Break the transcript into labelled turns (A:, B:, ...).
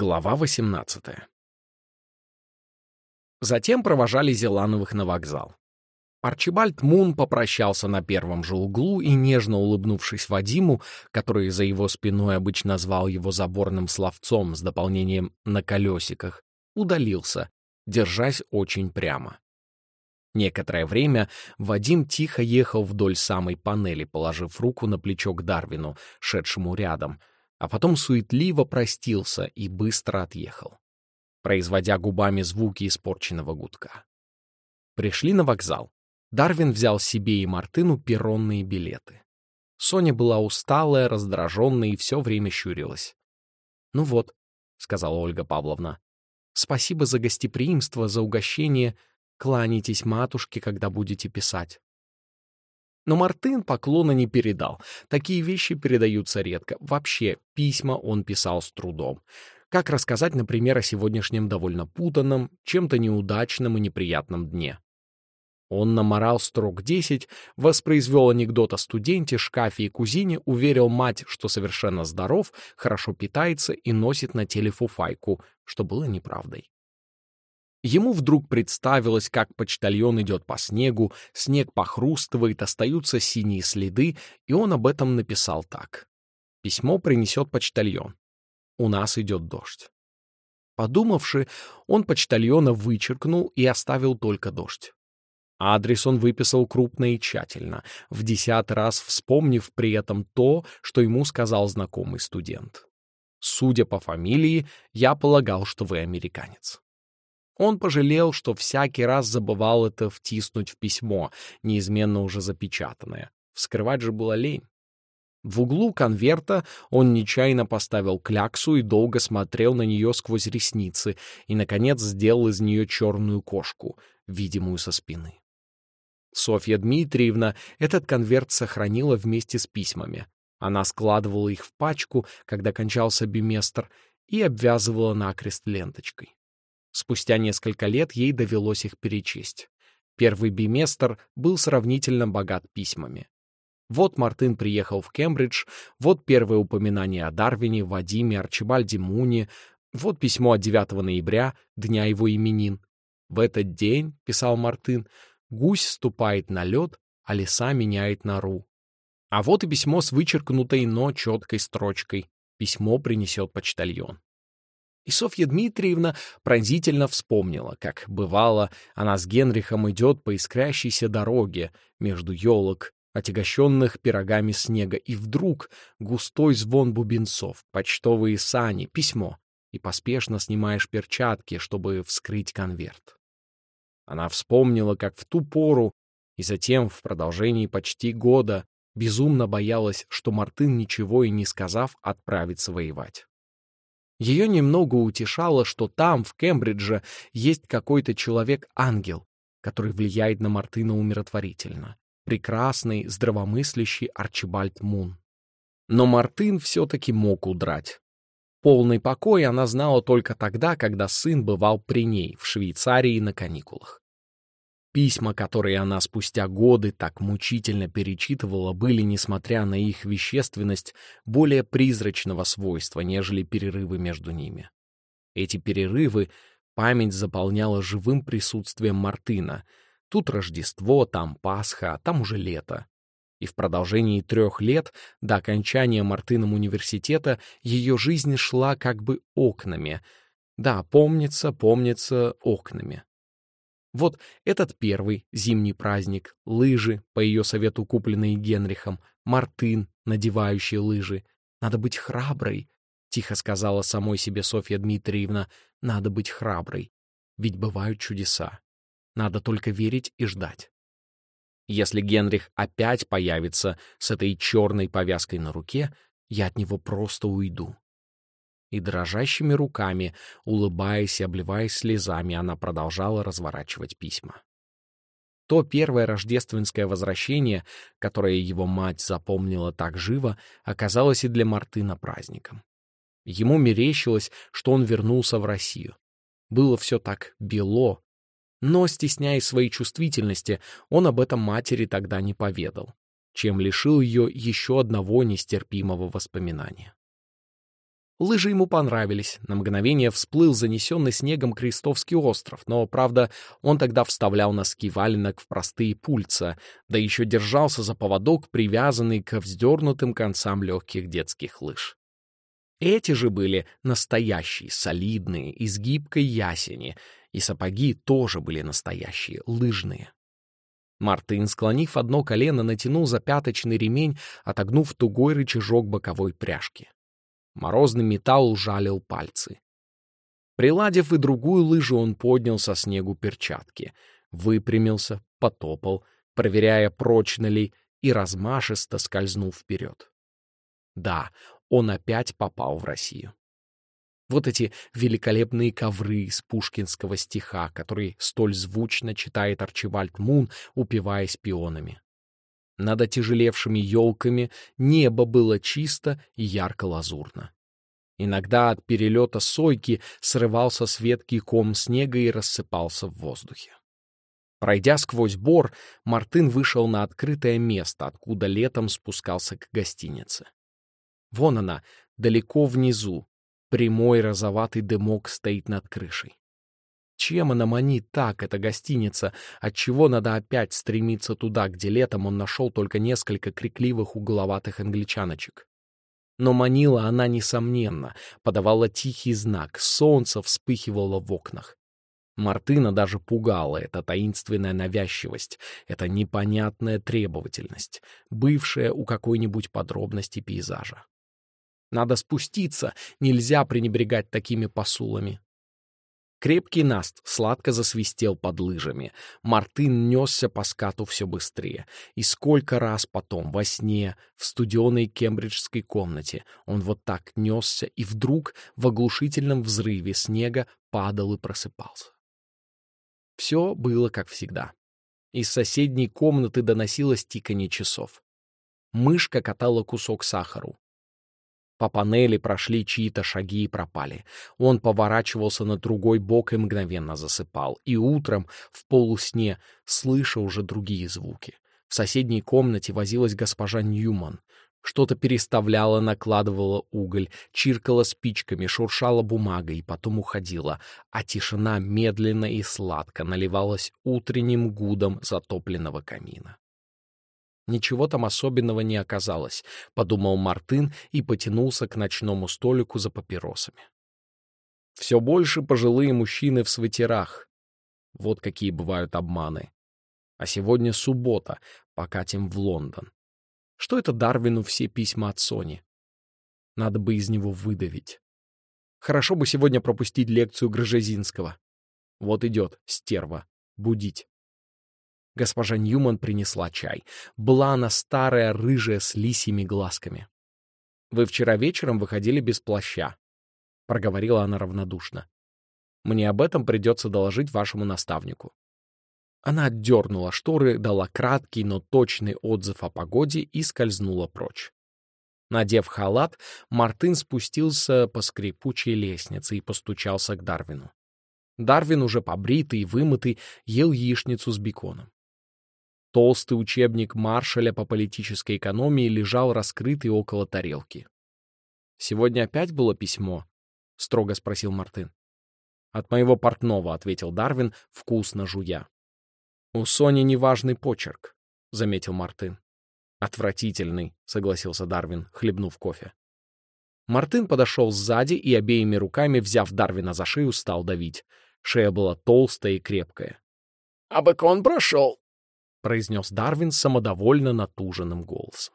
A: Глава 18 Затем провожали Зелановых на вокзал. Арчибальд Мун попрощался на первом же углу и, нежно улыбнувшись Вадиму, который за его спиной обычно звал его заборным словцом с дополнением «на колесиках», удалился, держась очень прямо. Некоторое время Вадим тихо ехал вдоль самой панели, положив руку на плечо к Дарвину, шедшему рядом — а потом суетливо простился и быстро отъехал, производя губами звуки испорченного гудка. Пришли на вокзал. Дарвин взял себе и Мартыну перронные билеты. Соня была усталая, раздраженная и все время щурилась. «Ну вот», — сказала Ольга Павловна, — «спасибо за гостеприимство, за угощение. Кланяйтесь матушке, когда будете писать». Но Мартын поклона не передал. Такие вещи передаются редко. Вообще, письма он писал с трудом. Как рассказать, например, о сегодняшнем довольно путанном, чем-то неудачном и неприятном дне? Он наморал строк десять, воспроизвел анекдот о студенте, шкафе и кузине, уверил мать, что совершенно здоров, хорошо питается и носит на теле фуфайку, что было неправдой. Ему вдруг представилось, как почтальон идет по снегу, снег похрустывает, остаются синие следы, и он об этом написал так. Письмо принесет почтальон. У нас идет дождь. Подумавши, он почтальона вычеркнул и оставил только дождь. Адрес он выписал крупно и тщательно, в десятый раз вспомнив при этом то, что ему сказал знакомый студент. Судя по фамилии, я полагал, что вы американец. Он пожалел, что всякий раз забывал это втиснуть в письмо, неизменно уже запечатанное. Вскрывать же было лень. В углу конверта он нечаянно поставил кляксу и долго смотрел на нее сквозь ресницы и, наконец, сделал из нее черную кошку, видимую со спины. Софья Дмитриевна этот конверт сохранила вместе с письмами. Она складывала их в пачку, когда кончался биместр, и обвязывала накрест ленточкой. Спустя несколько лет ей довелось их перечесть. Первый биместр был сравнительно богат письмами. Вот Мартын приехал в Кембридж, вот первое упоминание о Дарвине, Вадиме, Арчибальде Муне, вот письмо от 9 ноября, дня его именин. В этот день, писал Мартын, гусь ступает на лед, а леса меняет нору. А вот и письмо с вычеркнутой, но четкой строчкой. Письмо принесет почтальон. И Софья Дмитриевна пронзительно вспомнила, как, бывало, она с Генрихом идет по искрящейся дороге между елок, отягощенных пирогами снега, и вдруг густой звон бубенцов, почтовые сани, письмо, и поспешно снимаешь перчатки, чтобы вскрыть конверт. Она вспомнила, как в ту пору и затем в продолжении почти года безумно боялась, что Мартын, ничего и не сказав, отправится воевать. Ее немного утешало, что там, в Кембридже, есть какой-то человек-ангел, который влияет на Мартына умиротворительно. Прекрасный, здравомыслящий Арчибальд Мун. Но Мартын все-таки мог удрать. Полный покой она знала только тогда, когда сын бывал при ней, в Швейцарии на каникулах. Письма, которые она спустя годы так мучительно перечитывала, были, несмотря на их вещественность, более призрачного свойства, нежели перерывы между ними. Эти перерывы память заполняла живым присутствием Мартына. Тут Рождество, там Пасха, там уже лето. И в продолжении трех лет до окончания Мартыном университета ее жизнь шла как бы окнами. Да, помнится, помнится окнами. Вот этот первый зимний праздник, лыжи, по ее совету купленные Генрихом, Мартын, надевающий лыжи. Надо быть храброй, — тихо сказала самой себе Софья Дмитриевна, — надо быть храброй. Ведь бывают чудеса. Надо только верить и ждать. Если Генрих опять появится с этой черной повязкой на руке, я от него просто уйду и дрожащими руками, улыбаясь и обливаясь слезами, она продолжала разворачивать письма. То первое рождественское возвращение, которое его мать запомнила так живо, оказалось и для Мартына праздником. Ему мерещилось, что он вернулся в Россию. Было все так бело, но, стесняясь своей чувствительности, он об этом матери тогда не поведал, чем лишил ее еще одного нестерпимого воспоминания. Лыжи ему понравились. На мгновение всплыл занесенный снегом Крестовский остров, но, правда, он тогда вставлял носки валенок в простые пульца, да еще держался за поводок, привязанный к вздернутым концам легких детских лыж. Эти же были настоящие, солидные, из гибкой ясени, и сапоги тоже были настоящие, лыжные. Мартын, склонив одно колено, натянул запяточный ремень, отогнув тугой рычажок боковой пряжки. Морозный металл жалил пальцы. Приладив и другую лыжу, он поднял со снегу перчатки, выпрямился, потопал, проверяя, прочно ли, и размашисто скользнул вперед. Да, он опять попал в Россию. Вот эти великолепные ковры из пушкинского стиха, который столь звучно читает Арчибальд Мун, упиваясь пионами. Над отяжелевшими елками небо было чисто и ярко-лазурно. Иногда от перелета сойки срывался с ветки ком снега и рассыпался в воздухе. Пройдя сквозь бор, Мартын вышел на открытое место, откуда летом спускался к гостинице. Вон она, далеко внизу, прямой розоватый дымок стоит над крышей. Чем она манит так, эта гостиница? Отчего надо опять стремиться туда, где летом он нашел только несколько крикливых угловатых англичаночек? Но манила она, несомненно, подавала тихий знак, солнце вспыхивало в окнах. Мартына даже пугала эта таинственная навязчивость, эта непонятная требовательность, бывшая у какой-нибудь подробности пейзажа. Надо спуститься, нельзя пренебрегать такими посулами. Крепкий наст сладко засвистел под лыжами. Мартын несся по скату все быстрее. И сколько раз потом, во сне, в студеной кембриджской комнате, он вот так несся и вдруг в оглушительном взрыве снега падал и просыпался. Все было как всегда. Из соседней комнаты доносилось тиканье часов. Мышка катала кусок сахару. По панели прошли чьи-то шаги и пропали. Он поворачивался на другой бок и мгновенно засыпал. И утром, в полусне, слыша уже другие звуки. В соседней комнате возилась госпожа Ньюман. Что-то переставляла, накладывала уголь, чиркала спичками, шуршала бумагой и потом уходила, а тишина медленно и сладко наливалась утренним гудом затопленного камина. Ничего там особенного не оказалось, — подумал Мартын и потянулся к ночному столику за папиросами. Все больше пожилые мужчины в свитерах. Вот какие бывают обманы. А сегодня суббота, покатим в Лондон. Что это Дарвину все письма от Сони? Надо бы из него выдавить. Хорошо бы сегодня пропустить лекцию Грыжезинского. Вот идет, стерва, будить. Госпожа Ньюман принесла чай. Была она старая, рыжая, с лисьими глазками. «Вы вчера вечером выходили без плаща», — проговорила она равнодушно. «Мне об этом придется доложить вашему наставнику». Она отдернула шторы, дала краткий, но точный отзыв о погоде и скользнула прочь. Надев халат, Мартын спустился по скрипучей лестнице и постучался к Дарвину. Дарвин, уже побритый и вымытый, ел яичницу с беконом. Толстый учебник Маршаля по политической экономии лежал раскрытый около тарелки. «Сегодня опять было письмо?» — строго спросил Мартын. «От моего портного», — ответил Дарвин, вкусно жуя. «У Сони неважный почерк», — заметил Мартын. «Отвратительный», — согласился Дарвин, хлебнув кофе. Мартын подошел сзади и обеими руками, взяв Дарвина за шею, стал давить. Шея была толстая и крепкая.
B: «А бекон прошел», —
A: произнес Дарвин самодовольно натуженным голосом.